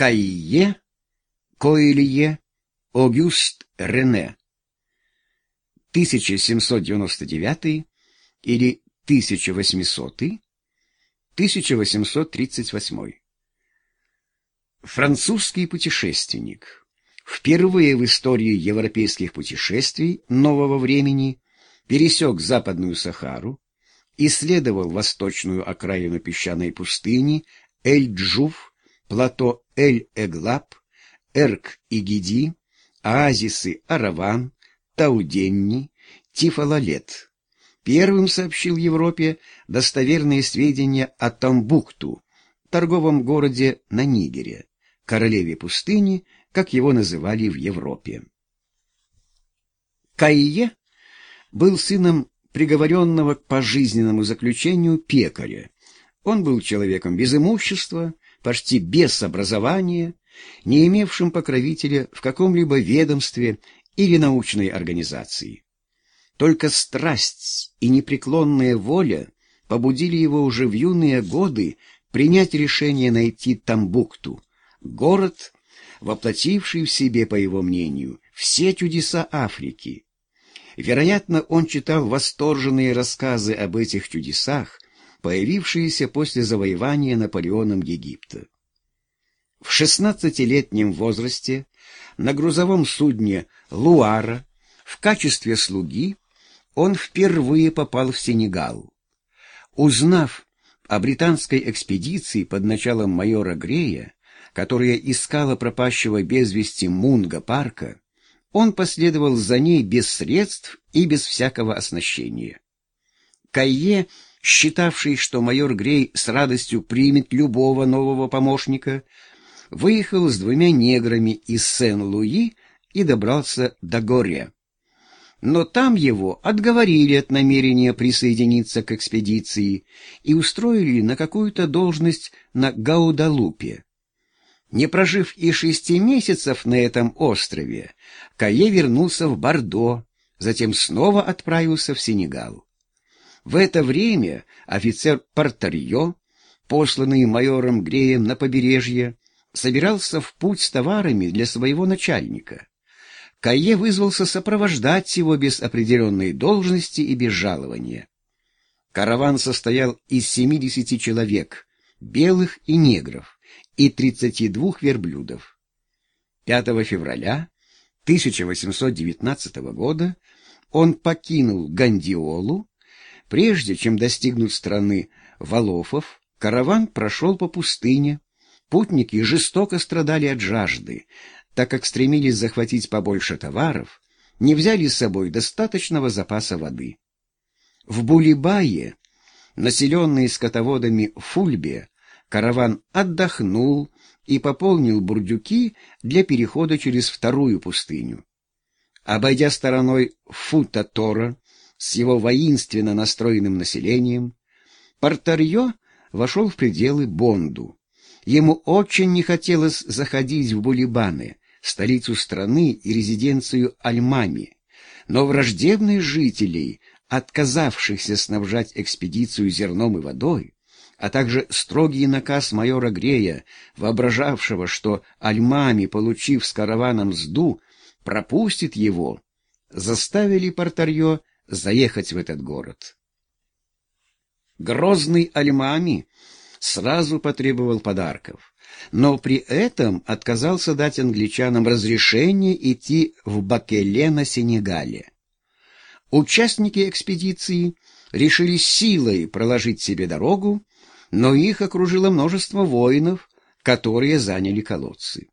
Кайе, Койлье, Огюст Рене. 1799 или 1800, 1838. Французский путешественник. Впервые в истории европейских путешествий нового времени пересек Западную Сахару, исследовал восточную окраину песчаной пустыни Эль-Джуф, плато Эль-Эглаб, Эрк-Игиди, оазисы Араван, Тауденни, Тифалалет. Первым сообщил Европе достоверные сведения о Тамбукту, торговом городе на Нигере, королеве пустыни, как его называли в Европе. Кайе был сыном приговоренного к пожизненному заключению пекаря. Он был человеком без имущества, почти без образования, не имевшим покровителя в каком-либо ведомстве или научной организации. Только страсть и непреклонная воля побудили его уже в юные годы принять решение найти Тамбукту, город, воплотивший в себе, по его мнению, все чудеса Африки. Вероятно, он читал восторженные рассказы об этих чудесах, появившиеся после завоевания Наполеоном Египта. В шестнадцатилетнем возрасте на грузовом судне «Луара» в качестве слуги он впервые попал в Сенегал. Узнав о британской экспедиции под началом майора Грея, которая искала пропащего без вести Мунга Парка, он последовал за ней без средств и без всякого оснащения. Кайе, считавший, что майор Грей с радостью примет любого нового помощника, выехал с двумя неграми из Сен-Луи и добрался до Горя. Но там его отговорили от намерения присоединиться к экспедиции и устроили на какую-то должность на Гаудалупе. Не прожив и шести месяцев на этом острове, Кае вернулся в Бордо, затем снова отправился в Сенегал. В это время офицер Портарье, посланный майором Греем на побережье, собирался в путь с товарами для своего начальника. Кае вызвался сопровождать его без определенной должности и без жалования. Караван состоял из 70 человек, белых и негров, и 32 верблюдов. 5 февраля 1819 года он покинул Гандиолу. Прежде чем достигнуть страны Валофов, караван прошел по пустыне, Путники жестоко страдали от жажды, так как стремились захватить побольше товаров, не взяли с собой достаточного запаса воды. В Булибае, населенной скотоводами Фульбе, караван отдохнул и пополнил бурдюки для перехода через вторую пустыню. Обойдя стороной Фута-Тора с его воинственно настроенным населением, Портарье вошел в пределы Бонду. Ему очень не хотелось заходить в Булибаны, столицу страны и резиденцию Альмами, но враждебные жителей, отказавшихся снабжать экспедицию зерном и водой, а также строгий наказ майора Грея, воображавшего, что Альмами, получив с караваном мзду, пропустит его, заставили Портарье заехать в этот город. Грозный Альмами сразу потребовал подарков, но при этом отказался дать англичанам разрешение идти в Бакеле на Сенегале. Участники экспедиции решили силой проложить себе дорогу, но их окружило множество воинов, которые заняли колодцы.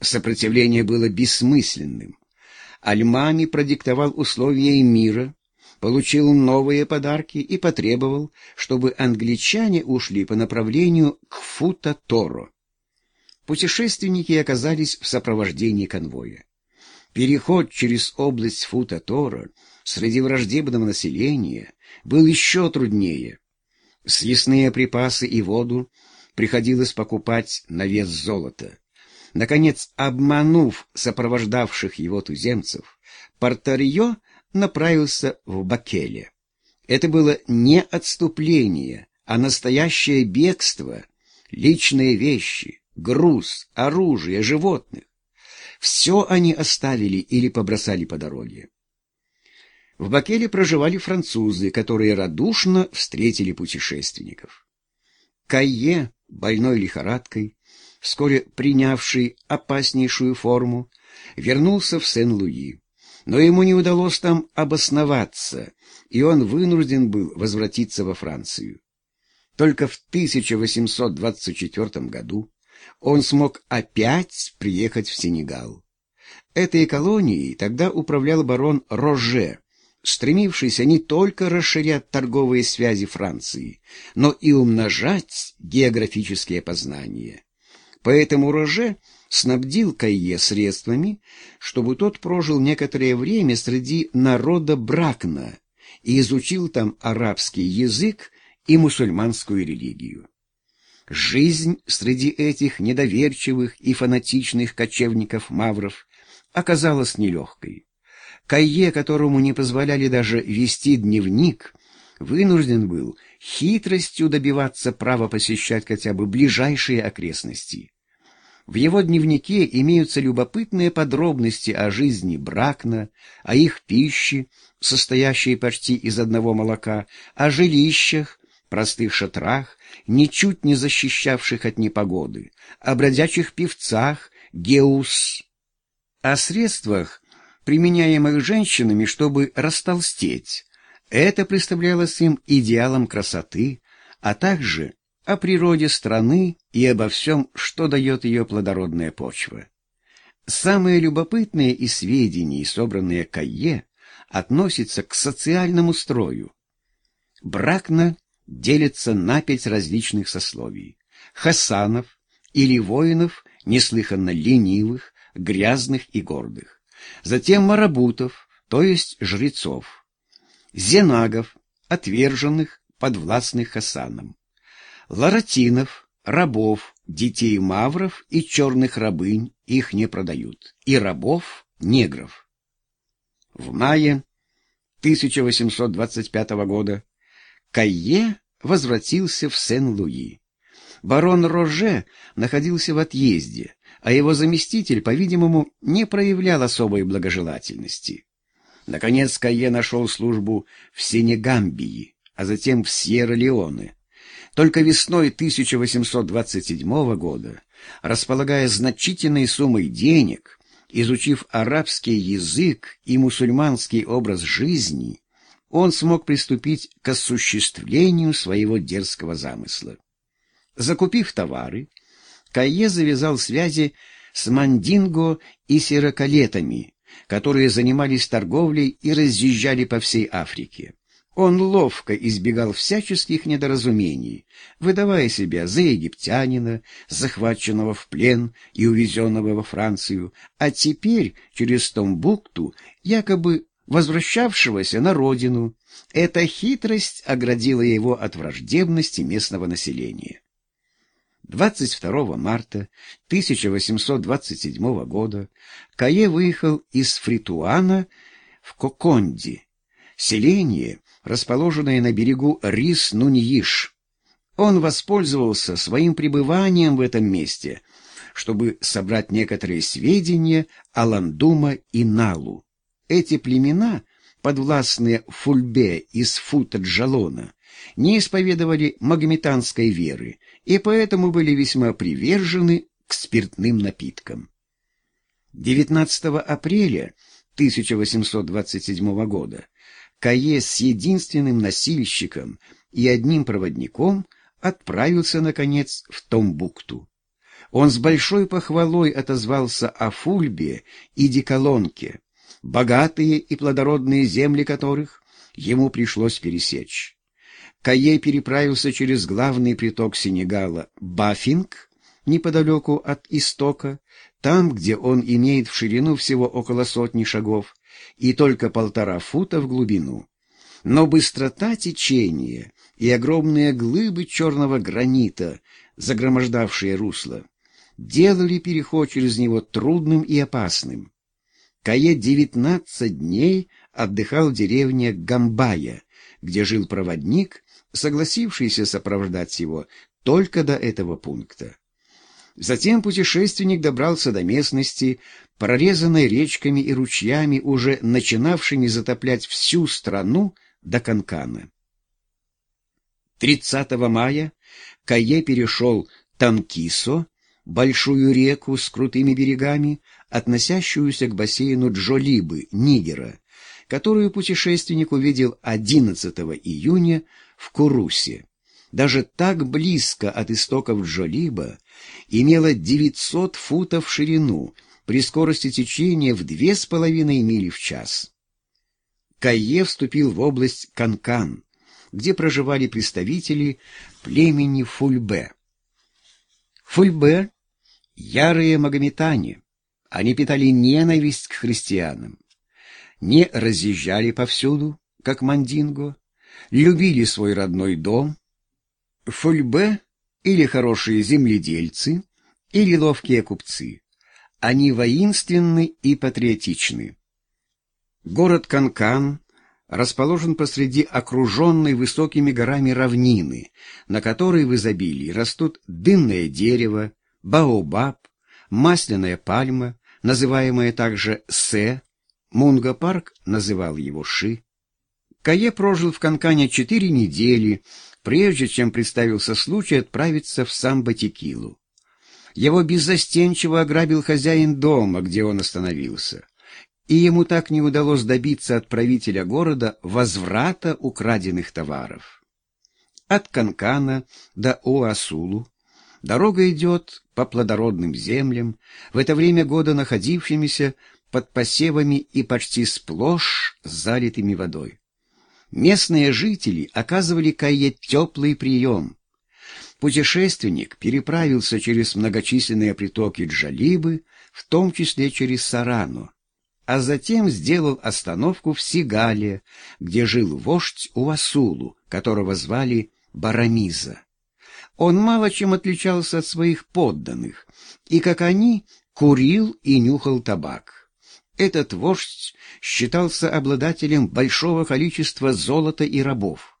Сопротивление было бессмысленным. Альмами продиктовал условия мира, получил новые подарки и потребовал, чтобы англичане ушли по направлению к Фута-Торо. Путешественники оказались в сопровождении конвоя. Переход через область Фута-Торо среди враждебного населения был еще труднее. Съестные припасы и воду приходилось покупать на вес золота. Наконец, обманув сопровождавших его туземцев, Портарье направился в Бакеле. Это было не отступление, а настоящее бегство, личные вещи, груз, оружие, животных. Все они оставили или побросали по дороге. В Бакеле проживали французы, которые радушно встретили путешественников. Кайе, больной лихорадкой, вскоре принявший опаснейшую форму, вернулся в Сен-Луи. Но ему не удалось там обосноваться, и он вынужден был возвратиться во Францию. Только в 1824 году он смог опять приехать в Сенегал. Этой колонией тогда управлял барон Роже, стремившийся не только расширять торговые связи Франции, но и умножать географические познания. Поэтому Роже снабдил Кайе средствами, чтобы тот прожил некоторое время среди народа Бракна и изучил там арабский язык и мусульманскую религию. Жизнь среди этих недоверчивых и фанатичных кочевников-мавров оказалась нелегкой. Кайе, которому не позволяли даже вести дневник, вынужден был хитростью добиваться права посещать хотя бы ближайшие окрестности. В его дневнике имеются любопытные подробности о жизни Бракна, о их пище, состоящей почти из одного молока, о жилищах, простых шатрах, ничуть не защищавших от непогоды, о бродячих певцах, геус, о средствах, применяемых женщинами, чтобы растолстеть. Это представлялось им идеалом красоты, а также о природе страны и обо всем, что дает ее плодородная почва. Самые любопытные из сведений, собранные Кайе, относятся к социальному строю. Бракна делится на пять различных сословий. Хасанов или воинов, неслыханно ленивых, грязных и гордых. Затем марабутов, то есть жрецов. Зенагов, отверженных, подвластных Хасанам ларатинов, рабов, детей мавров и черных рабынь их не продают, и рабов негров. В мае 1825 года Кайе возвратился в Сен-Луи. Барон Роже находился в отъезде, а его заместитель, по-видимому, не проявлял особой благожелательности. Наконец Кайе нашел службу в Сенегамбии, а затем в Сьерра-Леоне. Только весной 1827 года, располагая значительной суммой денег, изучив арабский язык и мусульманский образ жизни, он смог приступить к осуществлению своего дерзкого замысла. Закупив товары, Кайе завязал связи с Мандинго и сирокалетами, которые занимались торговлей и разъезжали по всей Африке. Он ловко избегал всяческих недоразумений, выдавая себя за египтянина, захваченного в плен и увезенного во Францию, а теперь через Томбукту якобы возвращавшегося на родину. Эта хитрость оградила его от враждебности местного населения. 22 марта 1827 года Кае выехал из Фритуана в Коконди, селение, расположенное на берегу Рис-Нуньиш. Он воспользовался своим пребыванием в этом месте, чтобы собрать некоторые сведения о Ландума и Налу. Эти племена, подвластные Фульбе из Фута-Джалона, не исповедовали магометанской веры и поэтому были весьма привержены к спиртным напиткам. 19 апреля 1827 года Кае с единственным носильщиком и одним проводником отправился, наконец, в Томбукту. Он с большой похвалой отозвался о Фульбе и Диколонке, богатые и плодородные земли которых ему пришлось пересечь. Кае переправился через главный приток Сенегала Бафинг, неподалеку от истока, там, где он имеет в ширину всего около сотни шагов, и только полтора фута в глубину. Но быстрота течения и огромные глыбы черного гранита, загромождавшие русло, делали переход через него трудным и опасным. Кае девятнадцать дней отдыхал в деревне Гамбая, где жил проводник, согласившийся сопровождать его только до этого пункта. Затем путешественник добрался до местности, прорезанной речками и ручьями, уже начинавшими затоплять всю страну до Канкана. 30 мая Кае перешел Танкисо, большую реку с крутыми берегами, относящуюся к бассейну Джолибы, Нигера, которую путешественник увидел 11 июня в Курусе. Даже так близко от истоков Джолиба имела 900 футов в ширину при скорости течения в 2,5 мили в час. Кайе вступил в область Канкан, где проживали представители племени Фульбе. Фульбе — ярые магометане. Они питали ненависть к христианам, не разъезжали повсюду, как мандинго, любили свой родной дом. Фульбе или хорошие земледельцы, или ловкие купцы. Они воинственны и патриотичны. Город Канкан расположен посреди окруженной высокими горами равнины, на которой в изобилии растут дынное дерево, баобаб, масляная пальма, называемая также се, Мунго-парк называл его Ши. Кае прожил в Канкане четыре недели, прежде чем представился случай отправиться в Самбатикилу. Его беззастенчиво ограбил хозяин дома, где он остановился и ему так не удалось добиться от правителя города возврата украденных товаров. От Канкана до Уасулу дорога идет по плодородным землям, в это время года находившимися под посевами и почти сплошь залитыми водой. Местные жители оказывали Кае теплый прием. Путешественник переправился через многочисленные притоки Джалибы, в том числе через Сарану, а затем сделал остановку в Сигале, где жил вождь Уасулу, которого звали Барамиза. Он мало чем отличался от своих подданных, и, как они, курил и нюхал табак. Этот вождь считался обладателем большого количества золота и рабов.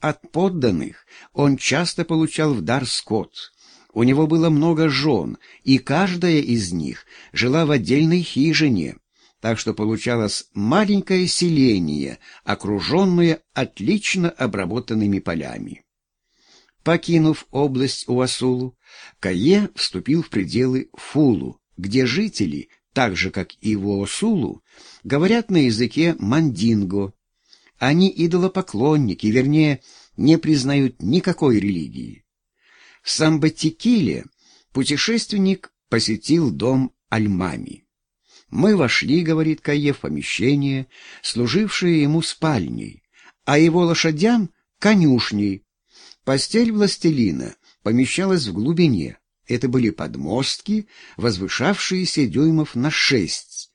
От подданных он часто получал в дар скот. У него было много жен, и каждая из них жила в отдельной хижине, так что получалось маленькое селение, окруженное отлично обработанными полями. Покинув область Уасулу, Кае вступил в пределы Фулу, где жители, так же как и в Уасулу, говорят на языке мандинго. Они идолопоклонники, вернее, не признают никакой религии. В Самбатикиле путешественник посетил дом Альмами. Мы вошли, говорит Кае, в помещение, служившее ему спальней, а его лошадям — конюшней. Постель властелина помещалась в глубине. Это были подмостки, возвышавшиеся дюймов на шесть,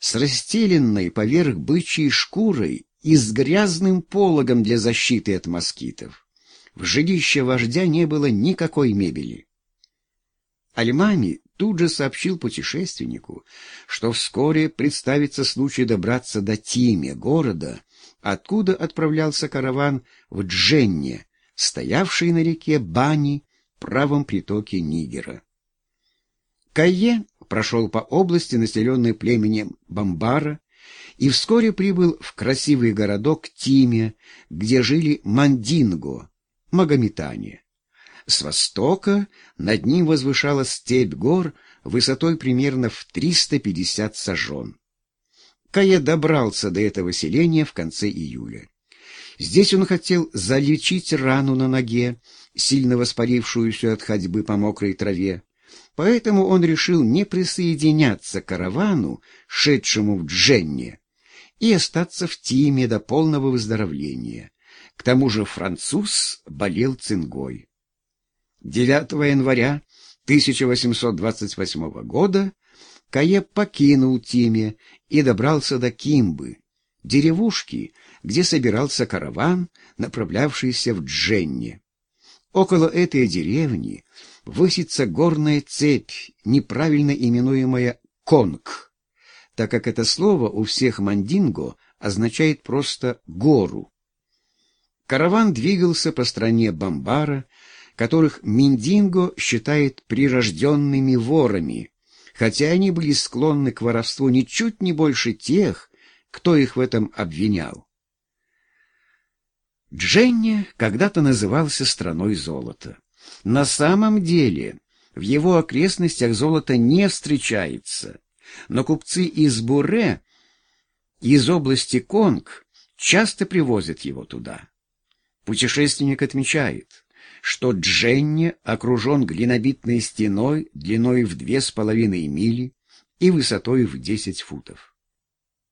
с расстеленной поверх бычьей шкурой и с грязным пологом для защиты от москитов. В жилище вождя не было никакой мебели. Альмами тут же сообщил путешественнику, что вскоре представится случай добраться до Тиме, города, откуда отправлялся караван в Дженне, стоявший на реке Бани, правом притоке Нигера. Кайе прошел по области, населенной племенем Бамбара, и вскоре прибыл в красивый городок Тиме, где жили мандинго, магометане. С востока над ним возвышалась степь гор высотой примерно в 350 сажен. Кая добрался до этого селения в конце июля. Здесь он хотел залечить рану на ноге, сильно воспалившуюся от ходьбы по мокрой траве. Поэтому он решил не присоединяться к каравану, шедшему в Дженне, и остаться в Тиме до полного выздоровления. К тому же француз болел цингой. 9 января 1828 года Кае покинул Тиме и добрался до Кимбы, деревушки, где собирался караван, направлявшийся в Дженне. Около этой деревни высится горная цепь, неправильно именуемая Конг, так как это слово у всех мандинго означает просто «гору». Караван двигался по стране Бамбара, которых Миндинго считает прирожденными ворами, хотя они были склонны к воровству ничуть не больше тех, кто их в этом обвинял. Дженни когда-то назывался страной золота. На самом деле в его окрестностях золото не встречается, но купцы из Буре, из области Конг, часто привозят его туда. Путешественник отмечает, что Дженни окружен глинобитной стеной длиной в две с половиной мили и высотой в десять футов.